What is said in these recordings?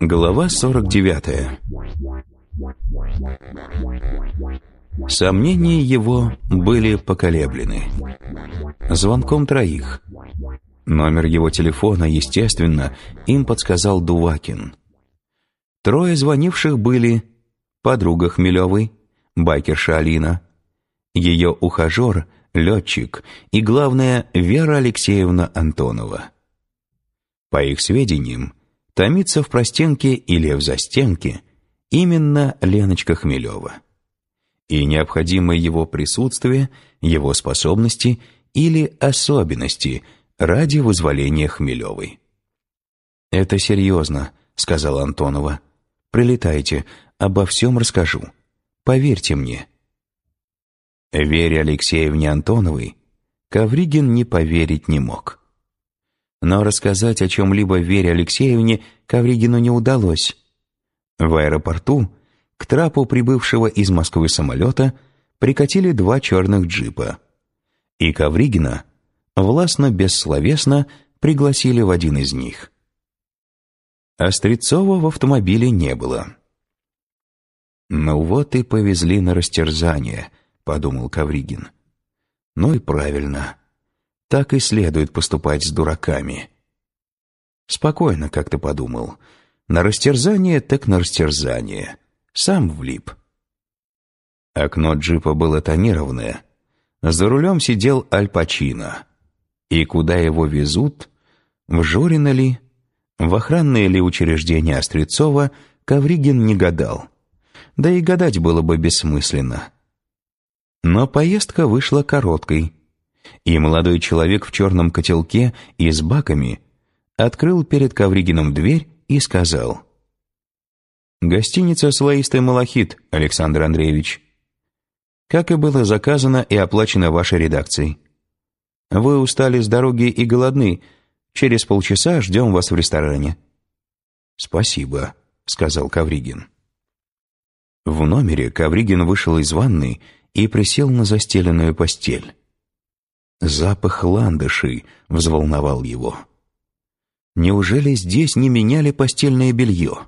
Глава 49 Сомнения его были поколеблены. Звонком троих. Номер его телефона, естественно, им подсказал Дувакин. Трое звонивших были подруга Хмелевой, байкерша Алина, ее ухажер, летчик и, главное, Вера Алексеевна Антонова. По их сведениям, томится в простенке или в застенке именно Леночка Хмелева. И необходимо его присутствие, его способности или особенности ради вызволения Хмелевой. «Это серьезно», — сказала Антонова. «Прилетайте, обо всем расскажу. Поверьте мне». Вере Алексеевне Антоновой Ковригин не поверить не мог. Но рассказать о чем-либо Вере Алексеевне Ковригину не удалось. В аэропорту к трапу прибывшего из Москвы самолета прикатили два черных джипа. И Ковригина властно-бессловесно пригласили в один из них. Острецова в автомобиле не было. «Ну вот и повезли на растерзание», — подумал Ковригин. «Ну и правильно. Так и следует поступать с дураками». Спокойно как-то подумал. На растерзание так на растерзание. Сам влип. Окно джипа было тонированное. За рулем сидел Аль Пачино. И куда его везут? В Жорино ли? В охранное ли учреждение Острецова Ковригин не гадал. Да и гадать было бы бессмысленно. Но поездка вышла короткой, и молодой человек в черном котелке и с баками открыл перед Ковригиным дверь и сказал. «Гостиница «Слоистый малахит», Александр Андреевич. Как и было заказано и оплачено вашей редакцией. Вы устали с дороги и голодны. Через полчаса ждем вас в ресторане». «Спасибо», — сказал Ковригин. В номере Ковригин вышел из ванной и присел на застеленную постель. Запах ландышей взволновал его. Неужели здесь не меняли постельное белье?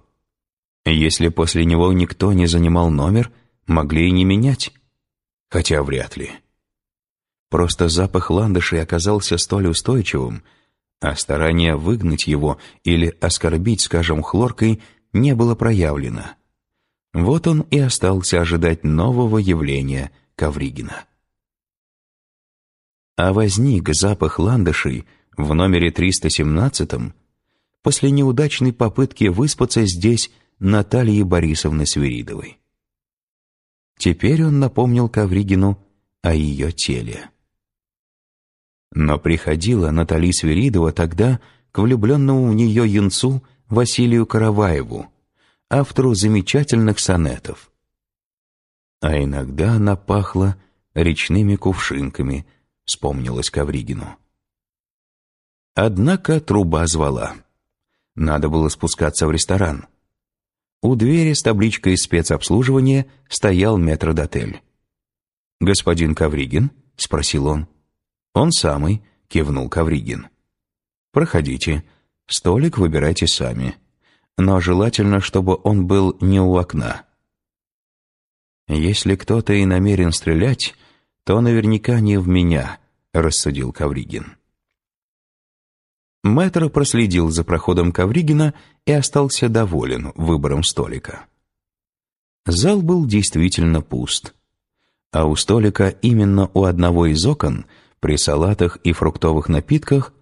Если после него никто не занимал номер, могли и не менять. Хотя вряд ли. Просто запах ландышей оказался столь устойчивым, а старание выгнать его или оскорбить, скажем, хлоркой не было проявлено. Вот он и остался ожидать нового явления Ковригина. А возник запах ландышей в номере 317 после неудачной попытки выспаться здесь Натальи Борисовны Свиридовой. Теперь он напомнил Ковригину о ее теле. Но приходила Наталья Свиридова тогда к влюбленному в нее юнцу Василию Караваеву, автору замечательных сонетов. А иногда она пахла речными кувшинками, вспомнилось Ковригину. Однако труба звала. Надо было спускаться в ресторан. У двери с табличкой спецобслуживания стоял метродотель. «Господин Ковригин?» — спросил он. «Он самый», — кивнул Ковригин. «Проходите. Столик выбирайте сами но желательно, чтобы он был не у окна. «Если кто-то и намерен стрелять, то наверняка не в меня», — рассудил Ковригин. Мэтр проследил за проходом Ковригина и остался доволен выбором столика. Зал был действительно пуст. А у столика именно у одного из окон, при салатах и фруктовых напитках,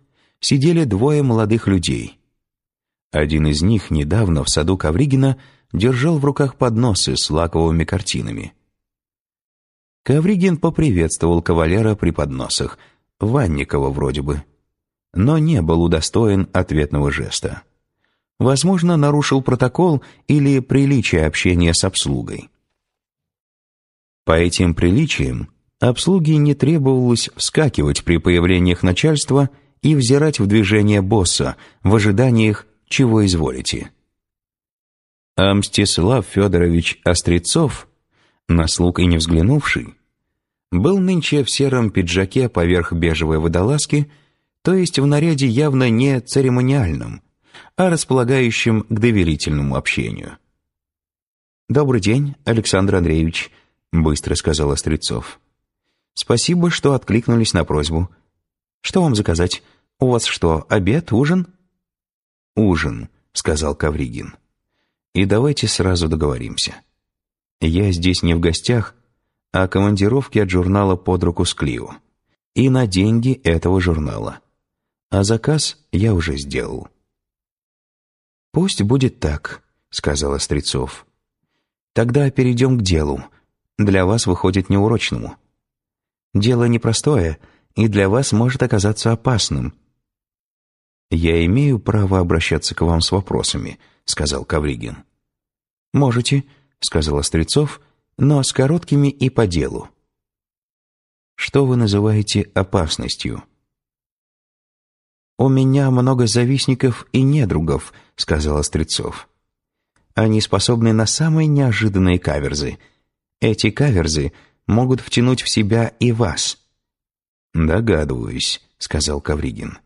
сидели двое молодых людей — один из них недавно в саду Ковригина держал в руках подносы с лаковыми картинами. Ковригин поприветствовал кавалера при подносах, Ванникова вроде бы, но не был удостоен ответного жеста. Возможно, нарушил протокол или приличие общения с обслугой. По этим приличиям обслуге не требовалось вскакивать при появлениях начальства и взирать в движение босса в ожиданиях чего изволите. А Мстислав Федорович Острецов на слуг и не взглянувший, был нынче в сером пиджаке поверх бежевой водолазки, то есть в наряде явно не церемониальном, а располагающем к доверительному общению. «Добрый день, Александр Андреевич», — быстро сказал Острецов. «Спасибо, что откликнулись на просьбу. Что вам заказать? У вас что, обед, ужин?» «Ужин», — сказал Кавригин. «И давайте сразу договоримся. Я здесь не в гостях, а командировки от журнала «Под руку с Клио» и на деньги этого журнала. А заказ я уже сделал». «Пусть будет так», — сказал Острецов. «Тогда перейдем к делу. Для вас выходит неурочному. Дело непростое и для вас может оказаться опасным». «Я имею право обращаться к вам с вопросами», — сказал Кавригин. «Можете», — сказал Острецов, но с короткими и по делу. Что вы называете опасностью? «У меня много завистников и недругов», — сказал Острецов. «Они способны на самые неожиданные каверзы. Эти каверзы могут втянуть в себя и вас». «Догадываюсь», — сказал Кавригин.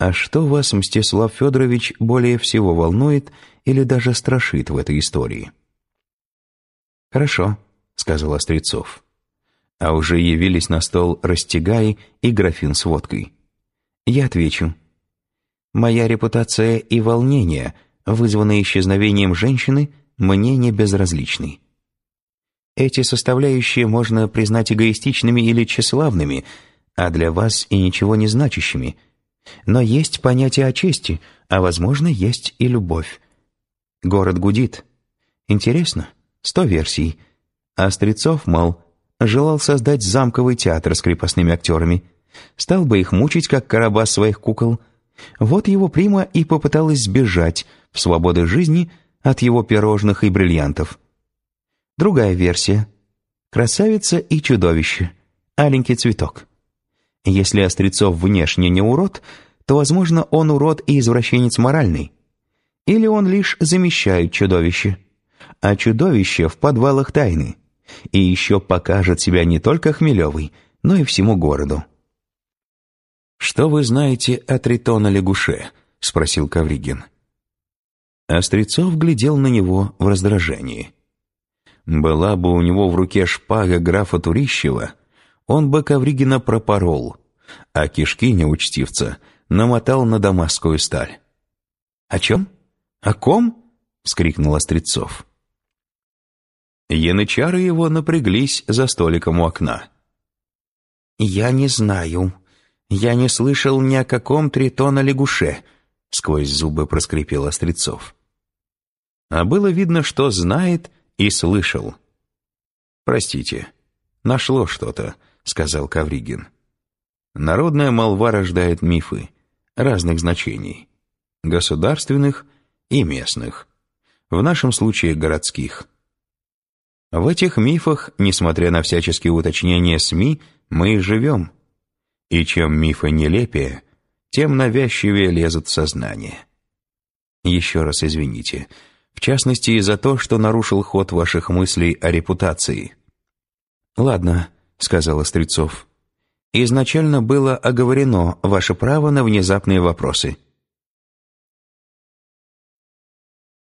«А что вас, Мстислав Федорович, более всего волнует или даже страшит в этой истории?» «Хорошо», — сказал Острецов. А уже явились на стол растягай и графин с водкой. Я отвечу. Моя репутация и волнение, вызванные исчезновением женщины, мне не безразличны. Эти составляющие можно признать эгоистичными или тщеславными, а для вас и ничего не значащими. Но есть понятие о чести, а, возможно, есть и любовь. Город гудит. Интересно? Сто версий. А Стрельцов, мол, желал создать замковый театр с крепостными актерами. Стал бы их мучить, как короба своих кукол. Вот его прима и попыталась сбежать в свободу жизни от его пирожных и бриллиантов. Другая версия. Красавица и чудовище. Аленький цветок. Если Острецов внешне не урод, то, возможно, он урод и извращенец моральный. Или он лишь замещает чудовище а чудовище в подвалах тайны. И еще покажет себя не только Хмелевой, но и всему городу. «Что вы знаете о Тритона-лягуше?» — спросил Кавригин. Острецов глядел на него в раздражении. Была бы у него в руке шпага графа Турищева, он бы Ковригина пропорол, а кишки неучтивца намотал на дамасскую сталь. «О чем? О ком?» — вскрикнул Острецов. Янычары его напряглись за столиком у окна. «Я не знаю. Я не слышал ни о каком тритона-лягуше», — сквозь зубы проскрипел Острецов. А было видно, что знает и слышал. «Простите, нашло что-то», — сказал Кавригин. «Народная молва рождает мифы разных значений, государственных и местных, в нашем случае городских». В этих мифах, несмотря на всяческие уточнения СМИ, мы и живем. И чем мифы нелепее, тем навязчивее лезут в сознание. Еще раз извините, в частности из-за то, что нарушил ход ваших мыслей о репутации. «Ладно», — сказал Острецов. «Изначально было оговорено ваше право на внезапные вопросы».